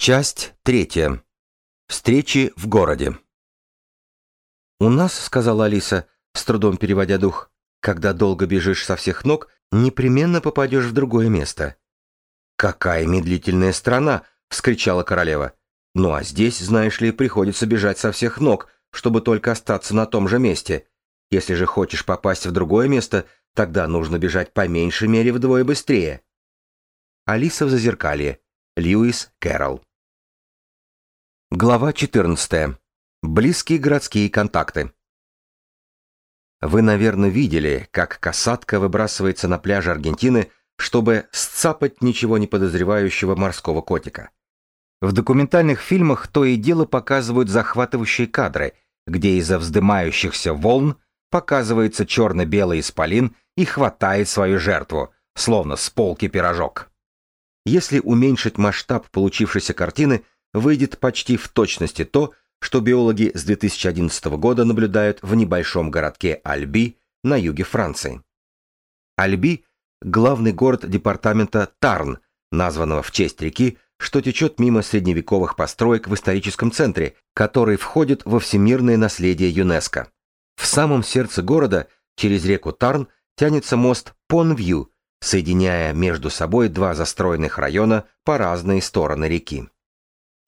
Часть третья. Встречи в городе. «У нас, — сказала Алиса, с трудом переводя дух, — когда долго бежишь со всех ног, непременно попадешь в другое место». «Какая медлительная страна!» — вскричала королева. «Ну а здесь, знаешь ли, приходится бежать со всех ног, чтобы только остаться на том же месте. Если же хочешь попасть в другое место, тогда нужно бежать по меньшей мере вдвое быстрее». Алиса в зазеркалье. Льюис Кэрролл. Глава 14. Близкие городские контакты. Вы, наверное, видели, как касатка выбрасывается на пляже Аргентины, чтобы сцапать ничего не подозревающего морского котика. В документальных фильмах то и дело показывают захватывающие кадры, где из-за вздымающихся волн показывается черно-белый исполин и хватает свою жертву, словно с полки пирожок. Если уменьшить масштаб получившейся картины – выйдет почти в точности то, что биологи с 2011 года наблюдают в небольшом городке Альби на юге Франции. Альби – главный город департамента Тарн, названного в честь реки, что течет мимо средневековых построек в историческом центре, который входит во всемирное наследие ЮНЕСКО. В самом сердце города, через реку Тарн, тянется мост Понвью, соединяя между собой два застроенных района по разные стороны реки.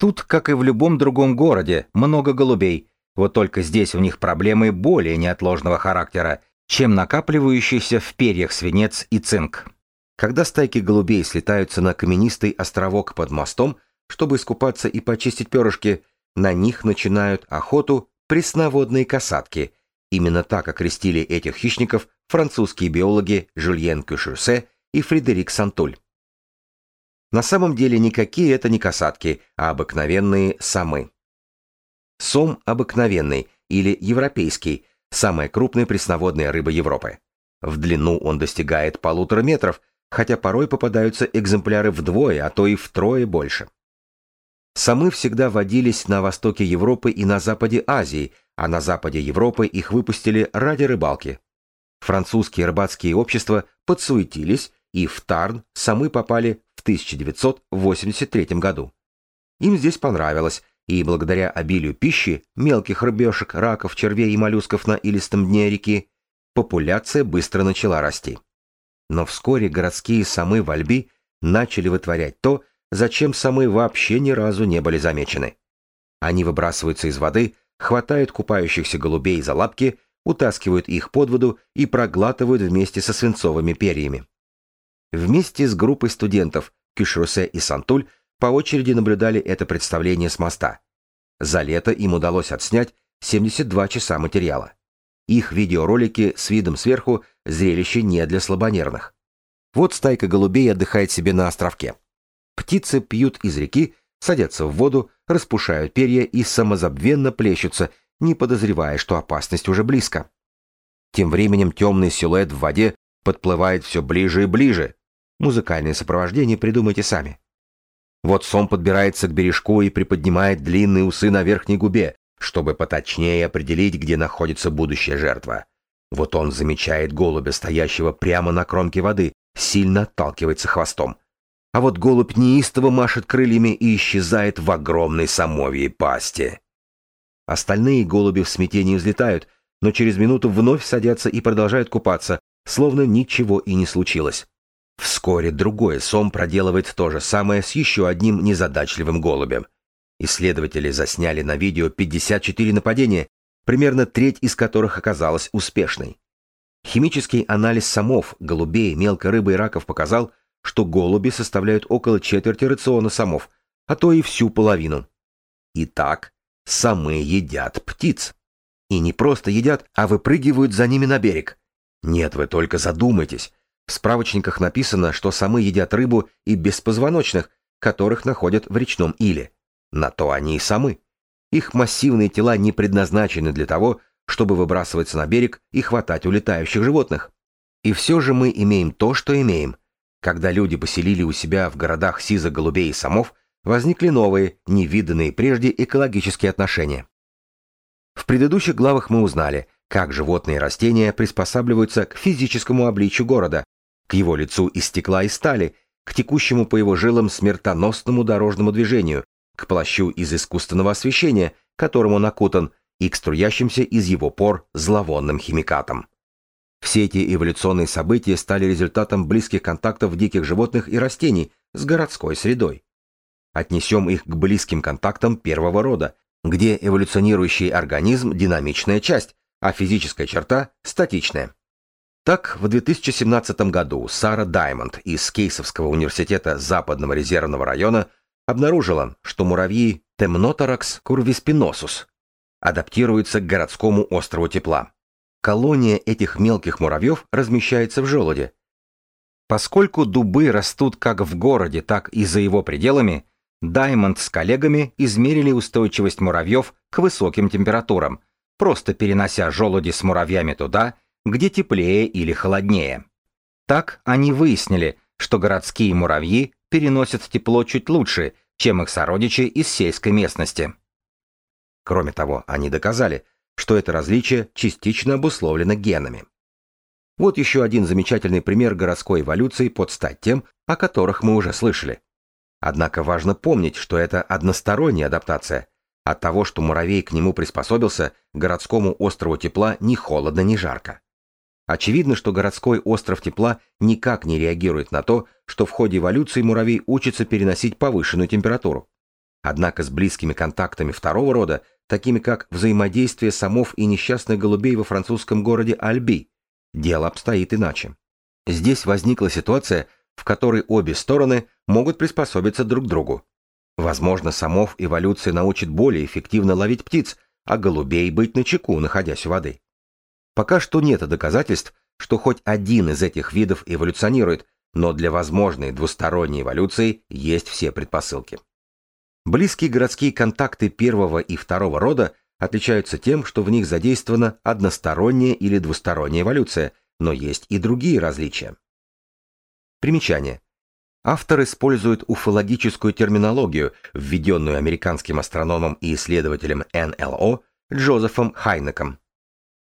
Тут, как и в любом другом городе, много голубей, вот только здесь у них проблемы более неотложного характера, чем накапливающийся в перьях свинец и цинк. Когда стайки голубей слетаются на каменистый островок под мостом, чтобы искупаться и почистить перышки, на них начинают охоту пресноводные касатки. Именно так окрестили этих хищников французские биологи Жюльен Кюшерсе и Фредерик Сантуль. На самом деле никакие это не касатки, а обыкновенные самы. Сом обыкновенный или европейский, самая крупная пресноводная рыба Европы. В длину он достигает полутора метров, хотя порой попадаются экземпляры вдвое, а то и втрое больше. Самы всегда водились на востоке Европы и на западе Азии, а на западе Европы их выпустили ради рыбалки. Французские рыбацкие общества подсуетились, и в Тарн самы попали в 1983 году. Им здесь понравилось, и благодаря обилию пищи, мелких рыбешек, раков, червей и моллюсков на илистом дне реки, популяция быстро начала расти. Но вскоре городские самы в Альби начали вытворять то, зачем самы вообще ни разу не были замечены. Они выбрасываются из воды, хватают купающихся голубей за лапки, утаскивают их под воду и проглатывают вместе со свинцовыми перьями. Вместе с группой студентов Кюшрусе и Сантуль по очереди наблюдали это представление с моста. За лето им удалось отснять 72 часа материала. Их видеоролики с видом сверху зрелище не для слабонервных. Вот стайка голубей отдыхает себе на островке. Птицы пьют из реки, садятся в воду, распушают перья и самозабвенно плещутся, не подозревая, что опасность уже близко. Тем временем темный силуэт в воде подплывает все ближе и ближе, Музыкальное сопровождение придумайте сами. Вот сом подбирается к бережку и приподнимает длинные усы на верхней губе, чтобы поточнее определить, где находится будущая жертва. Вот он замечает голубя, стоящего прямо на кромке воды, сильно отталкивается хвостом. А вот голубь неистово машет крыльями и исчезает в огромной самовьей пасти. Остальные голуби в смятении взлетают, но через минуту вновь садятся и продолжают купаться, словно ничего и не случилось. Вскоре другой сом проделывает то же самое с еще одним незадачливым голубем. Исследователи засняли на видео 54 нападения, примерно треть из которых оказалась успешной. Химический анализ самов, голубей, мелкой рыбы и раков показал, что голуби составляют около четверти рациона самов, а то и всю половину. Итак, самы едят птиц. И не просто едят, а выпрыгивают за ними на берег. Нет, вы только задумайтесь. В справочниках написано, что самы едят рыбу и беспозвоночных, которых находят в речном иле. На то они и самы. Их массивные тела не предназначены для того, чтобы выбрасываться на берег и хватать улетающих животных. И все же мы имеем то, что имеем. Когда люди поселили у себя в городах сизо-голубей и самов, возникли новые, невиданные прежде экологические отношения. В предыдущих главах мы узнали, как животные и растения приспосабливаются к физическому обличию города, к его лицу из стекла и стали, к текущему по его жилам смертоносному дорожному движению, к плащу из искусственного освещения, которым он окутан, и к струящимся из его пор зловонным химикатам. Все эти эволюционные события стали результатом близких контактов диких животных и растений с городской средой. Отнесем их к близким контактам первого рода, где эволюционирующий организм – динамичная часть, а физическая черта – статичная. Так, в 2017 году Сара Даймонд из Кейсовского университета Западного резервного района обнаружила, что муравьи Temnotorax curvispinosus адаптируются к городскому острову тепла. Колония этих мелких муравьев размещается в желуде. Поскольку дубы растут как в городе, так и за его пределами, Даймонд с коллегами измерили устойчивость муравьев к высоким температурам, просто перенося желуди с муравьями туда, где теплее или холоднее. Так они выяснили, что городские муравьи переносят тепло чуть лучше, чем их сородичи из сельской местности. Кроме того, они доказали, что это различие частично обусловлено генами. Вот еще один замечательный пример городской эволюции под стать тем, о которых мы уже слышали. Однако важно помнить, что это односторонняя адаптация. От того, что муравей к нему приспособился, городскому острову тепла ни холодно, ни жарко. Очевидно, что городской остров тепла никак не реагирует на то, что в ходе эволюции муравей учится переносить повышенную температуру. Однако с близкими контактами второго рода, такими как взаимодействие самов и несчастных голубей во французском городе Альби, дело обстоит иначе. Здесь возникла ситуация, в которой обе стороны могут приспособиться друг к другу. Возможно, самов эволюция научит более эффективно ловить птиц, а голубей быть начеку, находясь у воды. Пока что нет доказательств, что хоть один из этих видов эволюционирует, но для возможной двусторонней эволюции есть все предпосылки. Близкие городские контакты первого и второго рода отличаются тем, что в них задействована односторонняя или двусторонняя эволюция, но есть и другие различия. Примечание. Автор использует уфологическую терминологию, введенную американским астрономом и исследователем НЛО Джозефом Хайнеком.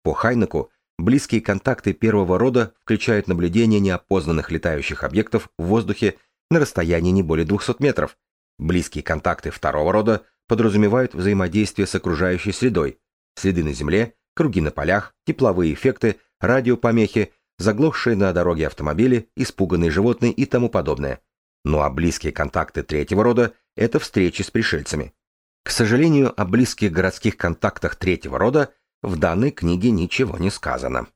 По Хайнеку, близкие контакты первого рода включают наблюдение неопознанных летающих объектов в воздухе на расстоянии не более 200 метров. Близкие контакты второго рода подразумевают взаимодействие с окружающей средой, следы на Земле, круги на полях, тепловые эффекты, радиопомехи, заглохшие на дороге автомобили, испуганные животные и тому подобное. Ну а близкие контакты третьего рода – это встречи с пришельцами. К сожалению, о близких городских контактах третьего рода в данной книге ничего не сказано.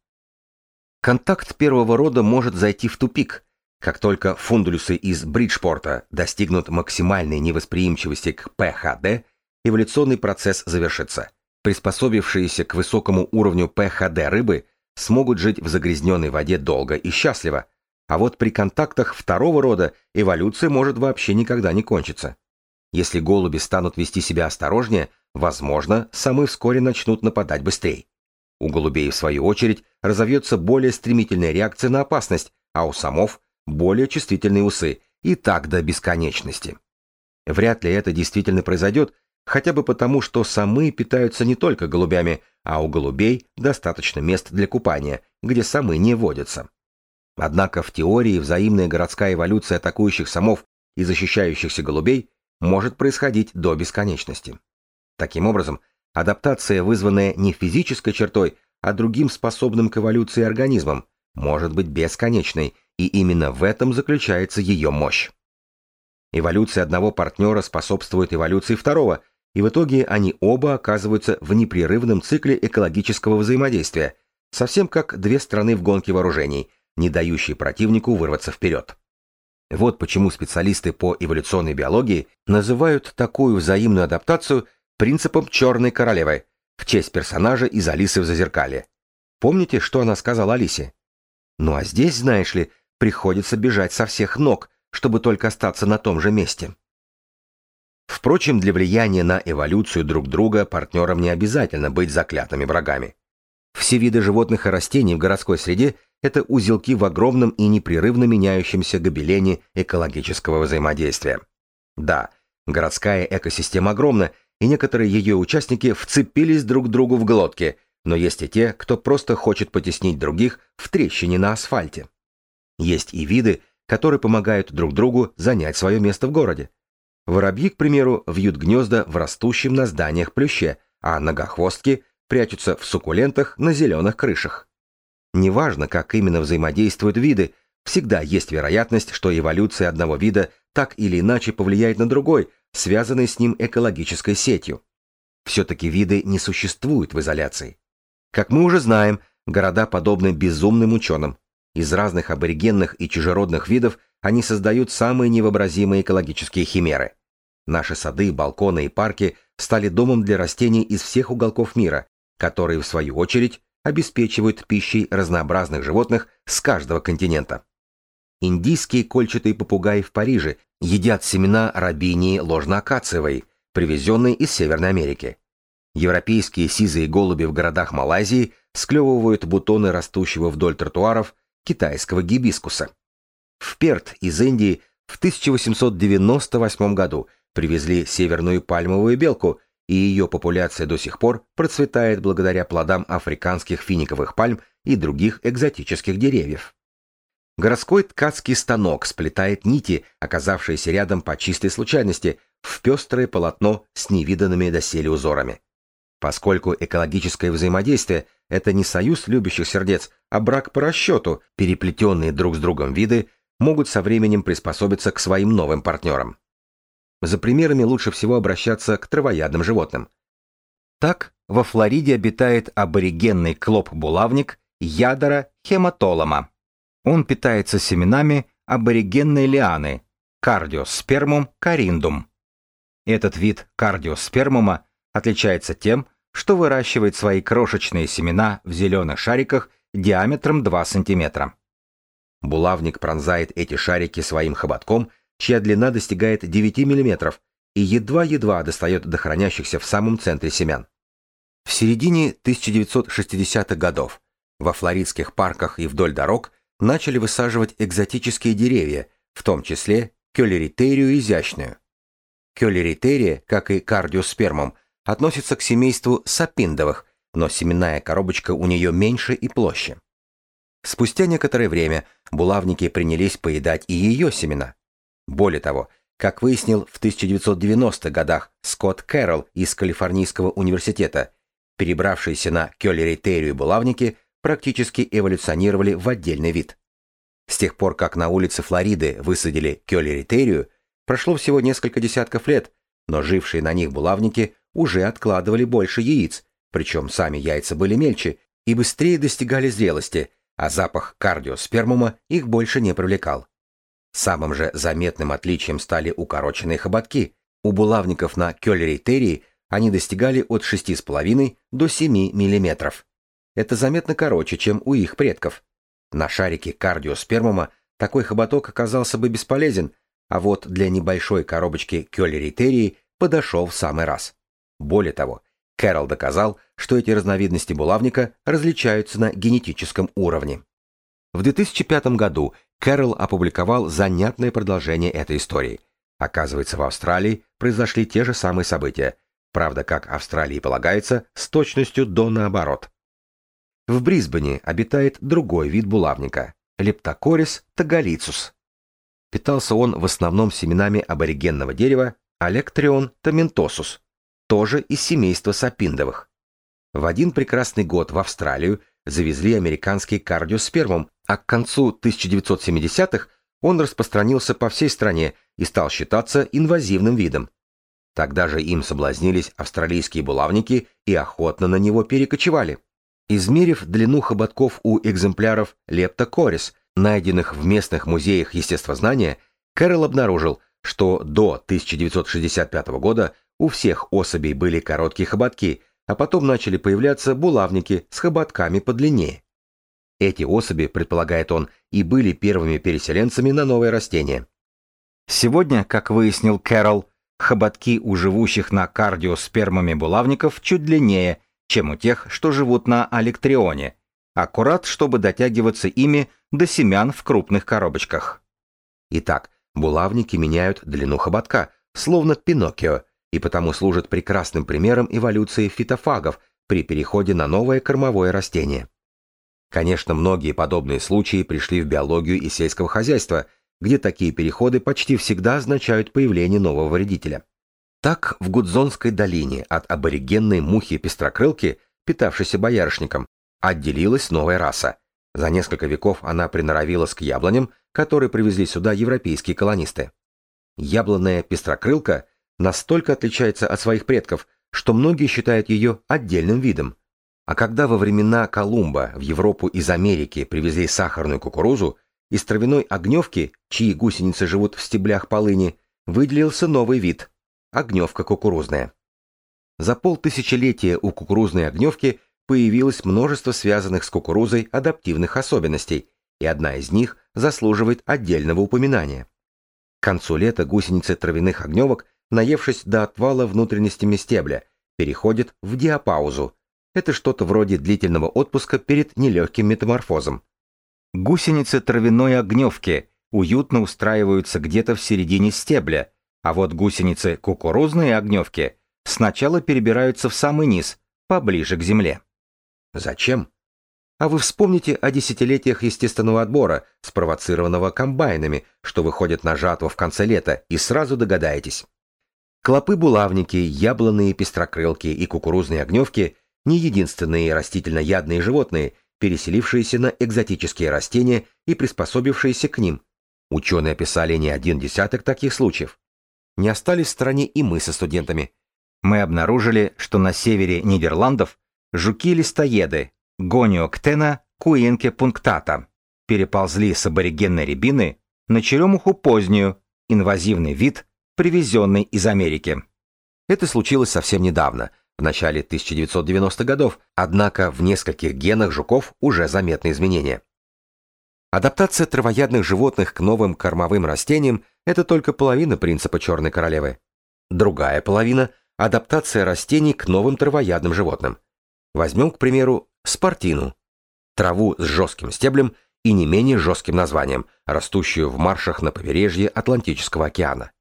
Контакт первого рода может зайти в тупик, как только фундулюсы из Бриджпорта достигнут максимальной невосприимчивости к ПХД, эволюционный процесс завершится. Приспособившиеся к высокому уровню ПХД рыбы смогут жить в загрязненной воде долго и счастливо, а вот при контактах второго рода эволюция может вообще никогда не кончиться. Если голуби станут вести себя осторожнее – Возможно, самы вскоре начнут нападать быстрее. У голубей, в свою очередь, разовьется более стремительная реакция на опасность, а у самов – более чувствительные усы, и так до бесконечности. Вряд ли это действительно произойдет, хотя бы потому, что самы питаются не только голубями, а у голубей достаточно мест для купания, где самы не водятся. Однако в теории взаимная городская эволюция атакующих самов и защищающихся голубей может происходить до бесконечности. Таким образом, адаптация, вызванная не физической чертой, а другим способным к эволюции организмом, может быть бесконечной, и именно в этом заключается ее мощь. Эволюция одного партнера способствует эволюции второго, и в итоге они оба оказываются в непрерывном цикле экологического взаимодействия, совсем как две страны в гонке вооружений, не дающие противнику вырваться вперед. Вот почему специалисты по эволюционной биологии называют такую взаимную адаптацию – принципом черной королевы, в честь персонажа из Алисы в Зазеркалье. Помните, что она сказала Алисе? Ну а здесь, знаешь ли, приходится бежать со всех ног, чтобы только остаться на том же месте. Впрочем, для влияния на эволюцию друг друга партнерам не обязательно быть заклятыми врагами. Все виды животных и растений в городской среде – это узелки в огромном и непрерывно меняющемся гобелене экологического взаимодействия. Да, городская экосистема огромна, и некоторые ее участники вцепились друг другу в глотки, но есть и те, кто просто хочет потеснить других в трещине на асфальте. Есть и виды, которые помогают друг другу занять свое место в городе. Воробьи, к примеру, вьют гнезда в растущем на зданиях плюще, а многохвостки прячутся в суккулентах на зеленых крышах. Неважно, как именно взаимодействуют виды, всегда есть вероятность, что эволюция одного вида так или иначе повлияет на другой, связанный с ним экологической сетью. Все-таки виды не существуют в изоляции. Как мы уже знаем, города подобны безумным ученым. Из разных аборигенных и чужеродных видов они создают самые невообразимые экологические химеры. Наши сады, балконы и парки стали домом для растений из всех уголков мира, которые, в свою очередь, обеспечивают пищей разнообразных животных с каждого континента. Индийские кольчатые попугаи в Париже едят семена рабинии ложноакациевой, привезенные из Северной Америки. Европейские сизые голуби в городах Малайзии склевывают бутоны растущего вдоль тротуаров китайского гибискуса. В Перт из Индии в 1898 году привезли северную пальмовую белку, и ее популяция до сих пор процветает благодаря плодам африканских финиковых пальм и других экзотических деревьев. Городской ткацкий станок сплетает нити, оказавшиеся рядом по чистой случайности, в пестрое полотно с невиданными доселе узорами. Поскольку экологическое взаимодействие – это не союз любящих сердец, а брак по расчету, переплетенные друг с другом виды могут со временем приспособиться к своим новым партнерам. За примерами лучше всего обращаться к травоядным животным. Так, во Флориде обитает аборигенный клоп-булавник ядора хематолома. Он питается семенами аборигенной лианы кардиоспермум кариндум. Этот вид кардиоспермума отличается тем, что выращивает свои крошечные семена в зеленых шариках диаметром 2 см. Булавник пронзает эти шарики своим хоботком, чья длина достигает 9 мм, и едва-едва достает до хранящихся в самом центре семян. В середине 1960-х годов во флоридских парках и вдоль дорог начали высаживать экзотические деревья, в том числе кёлеритерию изящную. Кёлеритерия, как и кардиоспермум, относится к семейству сапиндовых, но семенная коробочка у нее меньше и площе. Спустя некоторое время булавники принялись поедать и ее семена. Более того, как выяснил в 1990-х годах Скотт Кэрролл из Калифорнийского университета, перебравшиеся на Кёллеритерию булавники практически эволюционировали в отдельный вид. С тех пор, как на улице Флориды высадили Кёллеритерию, прошло всего несколько десятков лет, но жившие на них булавники уже откладывали больше яиц, причем сами яйца были мельче и быстрее достигали зрелости, а запах кардиоспермума их больше не привлекал. Самым же заметным отличием стали укороченные хоботки. У булавников на Кёллеритерии они достигали от 6,5 до 7 мм. Это заметно короче, чем у их предков. На шарике кардиоспермума такой хоботок оказался бы бесполезен, а вот для небольшой коробочки Кёллеритерии подошел в самый раз. Более того, Кэрол доказал, что эти разновидности булавника различаются на генетическом уровне. В 2005 году Кэрол опубликовал занятное продолжение этой истории. Оказывается, в Австралии произошли те же самые события, правда, как Австралии полагается, с точностью до наоборот. В Брисбене обитает другой вид булавника – Лептокорис тагалицус. Питался он в основном семенами аборигенного дерева Алектрион томентосус, тоже из семейства сапиндовых. В один прекрасный год в Австралию завезли американский кардиоспермум, а к концу 1970-х он распространился по всей стране и стал считаться инвазивным видом. Тогда же им соблазнились австралийские булавники и охотно на него перекочевали. Измерив длину хоботков у экземпляров лептокорис, найденных в местных музеях естествознания, Кэрол обнаружил, что до 1965 года у всех особей были короткие хоботки, а потом начали появляться булавники с хоботками подлиннее. Эти особи, предполагает он, и были первыми переселенцами на новое растение. Сегодня, как выяснил Кэрол, хоботки у живущих на кардиоспермами булавников чуть длиннее, чем у тех, что живут на алектрионе, аккурат, чтобы дотягиваться ими до семян в крупных коробочках. Итак, булавники меняют длину хоботка, словно Пиноккио, и потому служит прекрасным примером эволюции фитофагов при переходе на новое кормовое растение. Конечно, многие подобные случаи пришли в биологию и сельского хозяйства, где такие переходы почти всегда означают появление нового вредителя. Так в Гудзонской долине от аборигенной мухи-пестрокрылки, питавшейся боярышником, отделилась новая раса. За несколько веков она приноровилась к яблоням, которые привезли сюда европейские колонисты. Яблонная пестрокрылка настолько отличается от своих предков, что многие считают ее отдельным видом. А когда во времена Колумба в Европу из Америки привезли сахарную кукурузу, из травяной огневки, чьи гусеницы живут в стеблях полыни, выделился новый вид – огневка кукурузная. За полтысячелетия у кукурузной огневки появилось множество связанных с кукурузой адаптивных особенностей, и одна из них заслуживает отдельного упоминания. К концу лета гусеницы травяных огневок, наевшись до отвала внутренностями стебля, переходят в диапаузу. Это что-то вроде длительного отпуска перед нелегким метаморфозом. Гусеницы травяной огневки уютно устраиваются где-то в середине стебля, а вот гусеницы кукурузной огневки сначала перебираются в самый низ, поближе к земле. Зачем? А вы вспомните о десятилетиях естественного отбора, спровоцированного комбайнами, что выходят на жатву в конце лета, и сразу догадаетесь. Клопы-булавники, яблоные пестрокрылки и кукурузные огневки – не единственные растительноядные животные, переселившиеся на экзотические растения и приспособившиеся к ним. Ученые описали не один десяток таких случаев. Не остались в стороне и мы со студентами. Мы обнаружили, что на севере Нидерландов жуки-листоеды, Гониоктена куинке пунктата, переползли с аборигенной рябины на черемуху позднюю, инвазивный вид, привезенный из Америки. Это случилось совсем недавно, в начале 1990-х годов, однако в нескольких генах жуков уже заметны изменения. Адаптация травоядных животных к новым кормовым растениям – это только половина принципа черной королевы. Другая половина – адаптация растений к новым травоядным животным. Возьмем, к примеру, спартину, траву с жестким стеблем и не менее жестким названием, растущую в маршах на побережье Атлантического океана.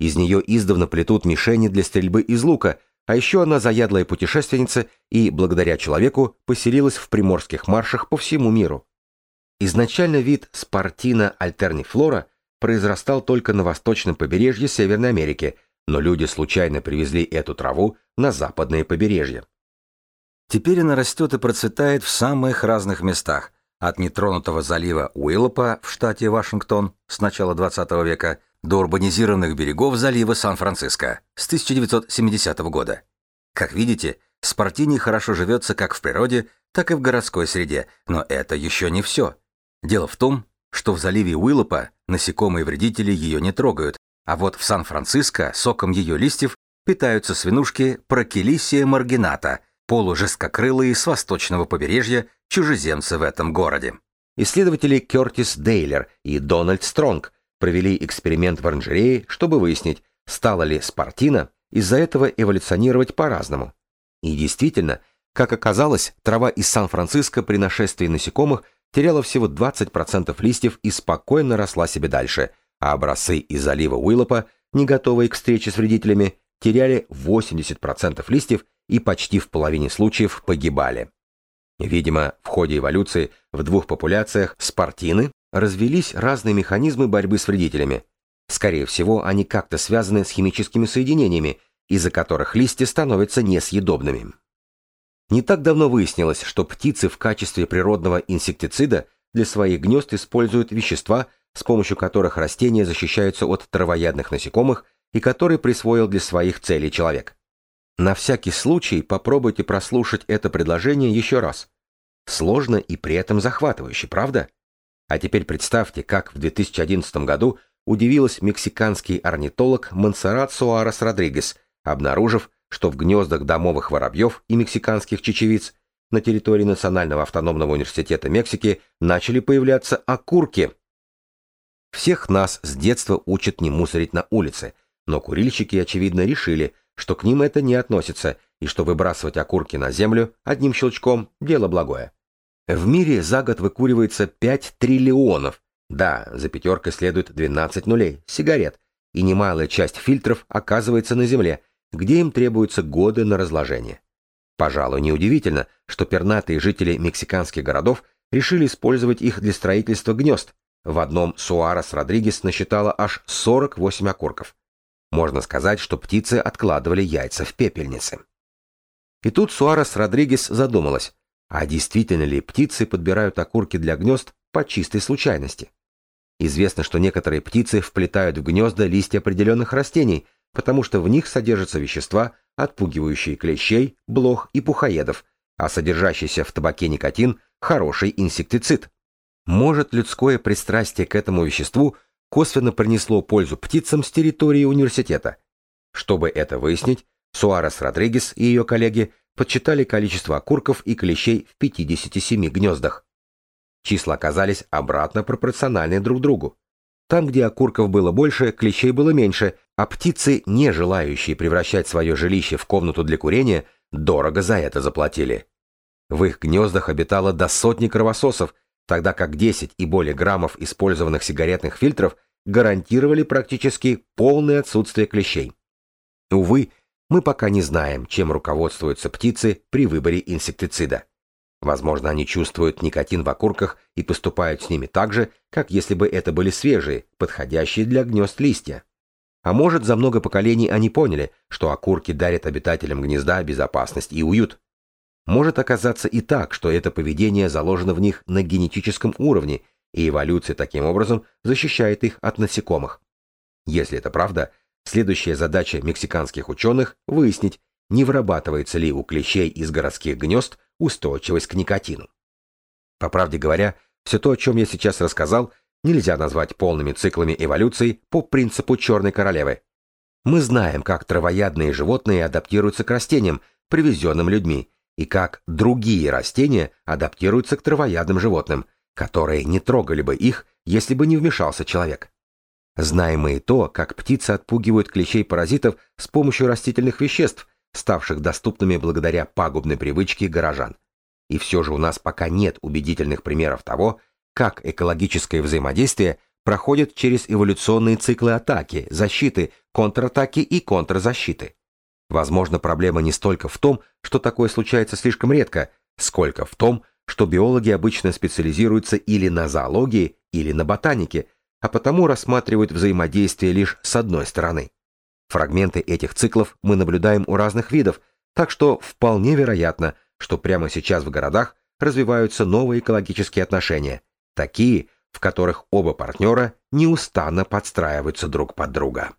Из нее издавна плетут мишени для стрельбы из лука, а еще она заядлая путешественница и, благодаря человеку, поселилась в приморских маршах по всему миру. Изначально вид спартина альтернифлора произрастал только на восточном побережье Северной Америки, но люди случайно привезли эту траву на западное побережье. Теперь она растет и процветает в самых разных местах, от нетронутого залива Уиллопа в штате Вашингтон с начала 20 века до урбанизированных берегов залива Сан-Франциско с 1970 года. Как видите, Спартини хорошо живется как в природе, так и в городской среде, но это еще не все. Дело в том, что в заливе Уиллопа насекомые-вредители ее не трогают, а вот в Сан-Франциско соком ее листьев питаются свинушки Прокелисия маргината – полужесткокрылые с восточного побережья чужеземцы в этом городе. Исследователи Кертис Дейлер и Дональд Стронг провели эксперимент в оранжерее, чтобы выяснить, стала ли спортина из-за этого эволюционировать по-разному. И действительно, как оказалось, трава из Сан-Франциско при нашествии насекомых теряла всего 20% листьев и спокойно росла себе дальше, а образцы из залива Уиллопа, не готовые к встрече с вредителями, теряли 80% листьев и почти в половине случаев погибали. Видимо, в ходе эволюции в двух популяциях спортины развелись разные механизмы борьбы с вредителями. Скорее всего, они как-то связаны с химическими соединениями, из-за которых листья становятся несъедобными. Не так давно выяснилось, что птицы в качестве природного инсектицида для своих гнезд используют вещества, с помощью которых растения защищаются от травоядных насекомых и которые присвоил для своих целей человек. На всякий случай попробуйте прослушать это предложение еще раз. Сложно и при этом захватывающе, правда? А теперь представьте, как в 2011 году удивилась мексиканский орнитолог Монсеррат Суарес Родригес, обнаружив, что в гнездах домовых воробьев и мексиканских чечевиц на территории Национального автономного университета Мексики начали появляться окурки. Всех нас с детства учат не мусорить на улице, но курильщики, очевидно, решили, что к ним это не относится, и что выбрасывать окурки на землю одним щелчком – дело благое. В мире за год выкуривается 5 триллионов, да, за пятеркой следует 12 нулей, сигарет, и немалая часть фильтров оказывается на земле, где им требуются годы на разложение. Пожалуй, неудивительно, что пернатые жители мексиканских городов решили использовать их для строительства гнезд, В одном Суарес Родригес насчитала аж 48 окурков. Можно сказать, что птицы откладывали яйца в пепельнице. И тут Суарес Родригес задумалась, а действительно ли птицы подбирают окурки для гнезд по чистой случайности? Известно, что некоторые птицы вплетают в гнезда листья определенных растений, потому что в них содержатся вещества, отпугивающие клещей, блох и пухоедов, а содержащийся в табаке никотин – хороший инсектицид. Может, людское пристрастие к этому веществу косвенно принесло пользу птицам с территории университета? Чтобы это выяснить, Суарес Родригес и ее коллеги подсчитали количество окурков и клещей в 57 гнездах. Числа оказались обратно пропорциональны друг другу. Там, где окурков было больше, клещей было меньше, а птицы, не желающие превращать свое жилище в комнату для курения, дорого за это заплатили. В их гнездах обитало до сотни кровососов, тогда как 10 и более граммов использованных сигаретных фильтров гарантировали практически полное отсутствие клещей. Увы, мы пока не знаем, чем руководствуются птицы при выборе инсектицида. Возможно, они чувствуют никотин в окурках и поступают с ними так же, как если бы это были свежие, подходящие для гнезд листья. А может, за много поколений они поняли, что окурки дарят обитателям гнезда безопасность и уют. Может оказаться и так, что это поведение заложено в них на генетическом уровне, и эволюция таким образом защищает их от насекомых. Если это правда, следующая задача мексиканских ученых – выяснить, не вырабатывается ли у клещей из городских гнезд устойчивость к никотину. По правде говоря, все то, о чем я сейчас рассказал, нельзя назвать полными циклами эволюции по принципу черной королевы. Мы знаем, как травоядные животные адаптируются к растениям, привезенным людьми, и как другие растения адаптируются к травоядным животным, которые не трогали бы их, если бы не вмешался человек. Знаем мы и то, как птицы отпугивают клещей-паразитов с помощью растительных веществ, ставших доступными благодаря пагубной привычке горожан. И все же у нас пока нет убедительных примеров того, как экологическое взаимодействие проходит через эволюционные циклы атаки, защиты, контратаки и контрзащиты. Возможно, проблема не столько в том, что такое случается слишком редко, сколько в том, что биологи обычно специализируются или на зоологии, или на ботанике, а потому рассматривают взаимодействие лишь с одной стороны. Фрагменты этих циклов мы наблюдаем у разных видов, так что вполне вероятно, что прямо сейчас в городах развиваются новые экологические отношения, такие, в которых оба партнера неустанно подстраиваются друг под друга.